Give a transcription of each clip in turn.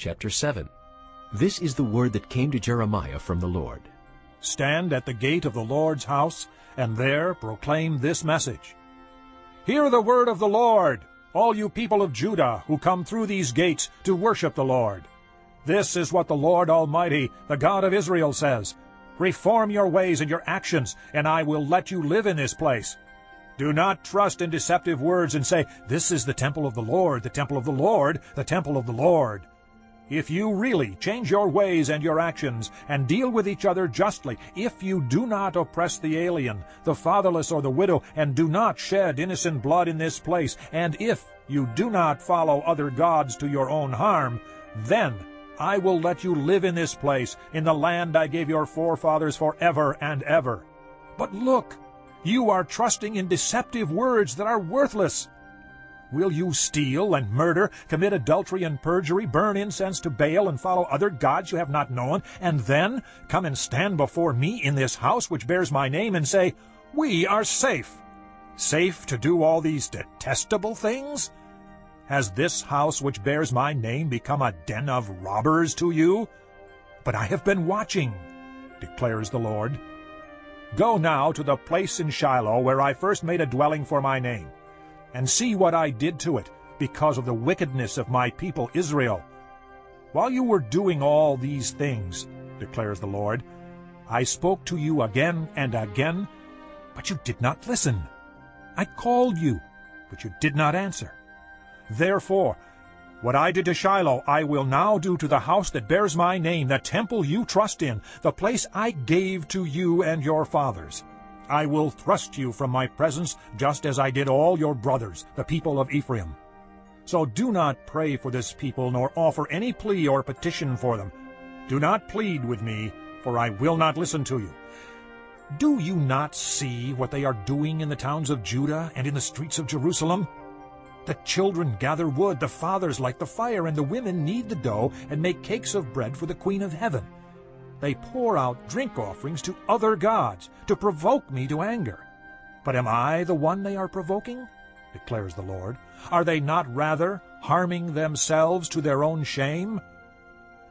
Chapter 7 This is the word that came to Jeremiah from the Lord. Stand at the gate of the Lord's house, and there proclaim this message. Hear the word of the Lord, all you people of Judah who come through these gates to worship the Lord. This is what the Lord Almighty, the God of Israel, says. Reform your ways and your actions, and I will let you live in this place. Do not trust in deceptive words and say, This is the temple of the Lord, the temple of the Lord, the temple of the Lord. If you really change your ways and your actions, and deal with each other justly, if you do not oppress the alien, the fatherless or the widow, and do not shed innocent blood in this place, and if you do not follow other gods to your own harm, then I will let you live in this place, in the land I gave your forefathers forever and ever. But look, you are trusting in deceptive words that are worthless. Will you steal and murder, commit adultery and perjury, burn incense to Baal, and follow other gods you have not known, and then come and stand before me in this house which bears my name and say, We are safe? Safe to do all these detestable things? Has this house which bears my name become a den of robbers to you? But I have been watching, declares the Lord. Go now to the place in Shiloh where I first made a dwelling for my name, and see what I did to it because of the wickedness of my people Israel. While you were doing all these things, declares the Lord, I spoke to you again and again, but you did not listen. I called you, but you did not answer. Therefore, what I did to Shiloh I will now do to the house that bears my name, the temple you trust in, the place I gave to you and your fathers. I will thrust you from my presence just as I did all your brothers, the people of Ephraim. So do not pray for this people, nor offer any plea or petition for them. Do not plead with me, for I will not listen to you. Do you not see what they are doing in the towns of Judah and in the streets of Jerusalem? The children gather wood, the fathers light the fire, and the women knead the dough and make cakes of bread for the Queen of Heaven. They pour out drink offerings to other gods, to provoke me to anger. But am I the one they are provoking? declares the Lord. Are they not rather harming themselves to their own shame?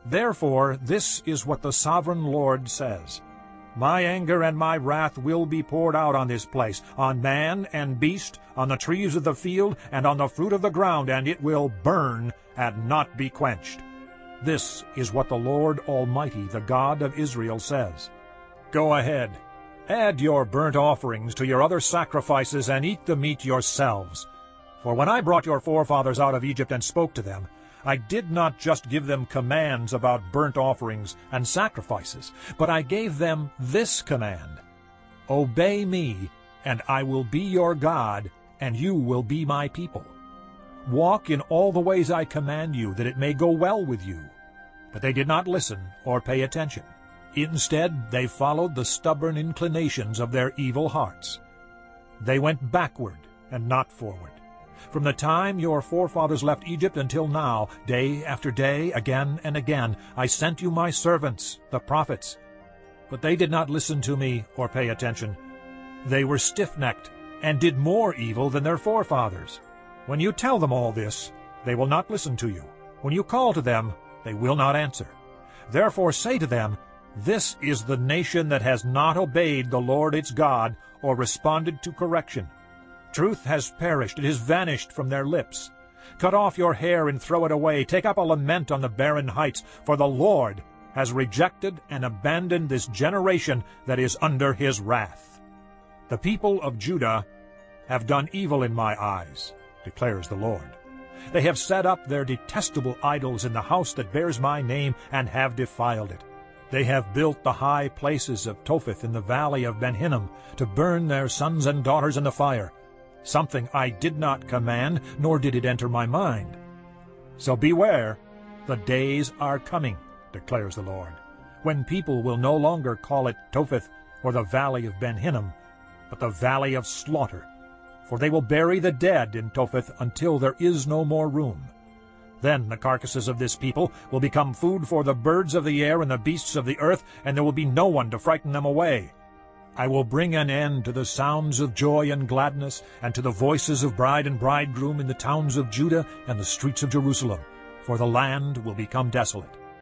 Therefore this is what the sovereign Lord says. My anger and my wrath will be poured out on this place, on man and beast, on the trees of the field, and on the fruit of the ground, and it will burn and not be quenched. This is what the Lord Almighty, the God of Israel, says. Go ahead, add your burnt offerings to your other sacrifices, and eat the meat yourselves. For when I brought your forefathers out of Egypt and spoke to them, I did not just give them commands about burnt offerings and sacrifices, but I gave them this command, Obey me, and I will be your God, and you will be my people. Walk in all the ways I command you, that it may go well with you. But they did not listen or pay attention. Instead, they followed the stubborn inclinations of their evil hearts. They went backward and not forward. From the time your forefathers left Egypt until now, day after day, again and again, I sent you my servants, the prophets. But they did not listen to me or pay attention. They were stiff-necked and did more evil than their forefathers. When you tell them all this, they will not listen to you. When you call to them, they will not answer. Therefore say to them, This is the nation that has not obeyed the Lord its God or responded to correction. Truth has perished, it has vanished from their lips. Cut off your hair and throw it away. Take up a lament on the barren heights, for the Lord has rejected and abandoned this generation that is under his wrath. The people of Judah have done evil in my eyes, declares the Lord. They have set up their detestable idols in the house that bears my name and have defiled it. They have built the high places of Topheth in the valley of Ben Hinnom to burn their sons and daughters in the fire something I did not command, nor did it enter my mind. So beware, the days are coming, declares the Lord, when people will no longer call it Topheth or the valley of Ben Hinnom, but the valley of slaughter. For they will bury the dead in Topheth until there is no more room. Then the carcasses of this people will become food for the birds of the air and the beasts of the earth, and there will be no one to frighten them away. I will bring an end to the sounds of joy and gladness, and to the voices of bride and bridegroom in the towns of Judah and the streets of Jerusalem. for the land will become desolate.